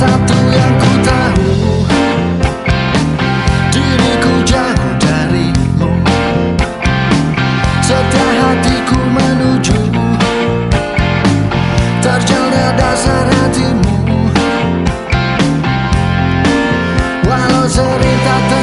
satu yang ku tahu. Diriku jauh darimu Setiap hatiku menuju. Terjelnya dasar hatimu. Walau cerita tak